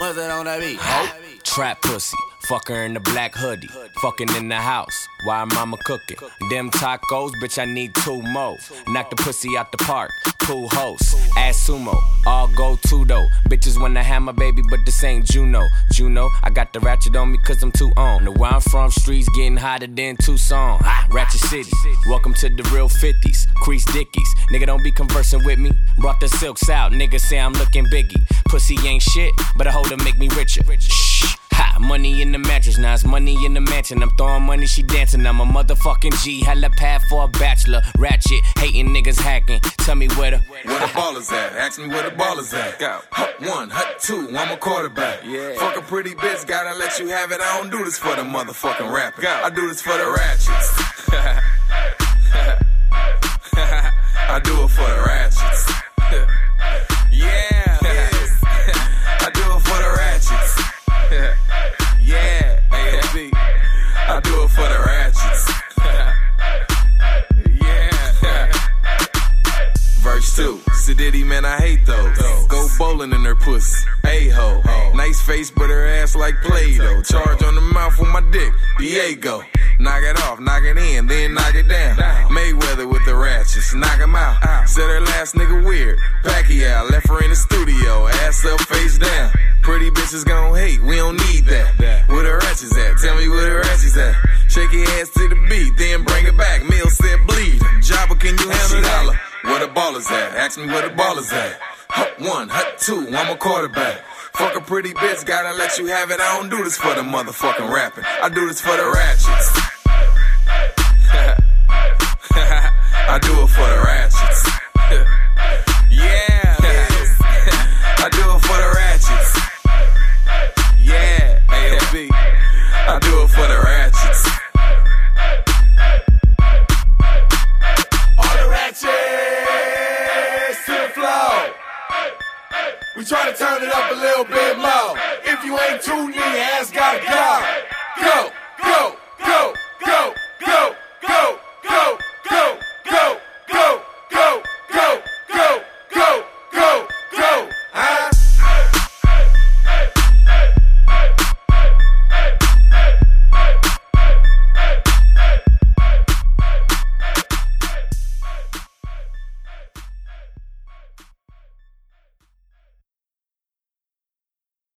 What's it on that beat? Trap pussy. Fuck her in the black hoodie. Fucking in the house. Why mama cooking? Them tacos, bitch, I need two more. Knock the pussy out the park. Pool host. Ass sumo. All go to though. Bitches wanna have my baby, but this ain't Juno. Juno, I got the ratchet on me cause I'm too on. The where I'm from, streets getting hotter than Tucson. Ah, ratchet City. Welcome to the real 50s. Crease Dickies. Nigga, don't be conversing with me. Brought the silks out. Nigga say I'm looking biggie. Pussy ain't shit, but a hold to make me richer. Shh. Money in the mattress, now it's money in the mansion. I'm throwing money, she dancing. I'm a motherfucking G, hella pad for a bachelor. Ratchet, hating niggas hacking. Tell me where the Where the ballers at? Ask me where the ball is at. Go. Hut one, hut two, I'm a quarterback. Yeah. Fuck a pretty bitch, gotta let you have it. I don't do this for the motherfucking rappers. I do this for the ratchets. 2. Sadiddy, man, I hate those. Go bowling in her pussy. A-ho. Nice face, but her ass like Play-Doh. Charge on the mouth with my dick. Diego. Knock it off, knock it in, then knock it down. Mayweather with the ratchets, knock him out. Said her last nigga weird. Pacquiao left her in the studio, ass up, face down. Pretty bitches gon' hate, we don't need that. Where the ratchets at? Tell me where the ratchets at. Shake your ass to the beat, then ballers at? Ask me where the ballers at. Hut one, hut two, I'm a quarterback. Fuck a pretty bitch, gotta let you have it. I don't do this for the motherfucking rapping. I do this for the ratchets. We try to turn it up a little bit more. If you ain't tuned in, your ass gotta go. Go.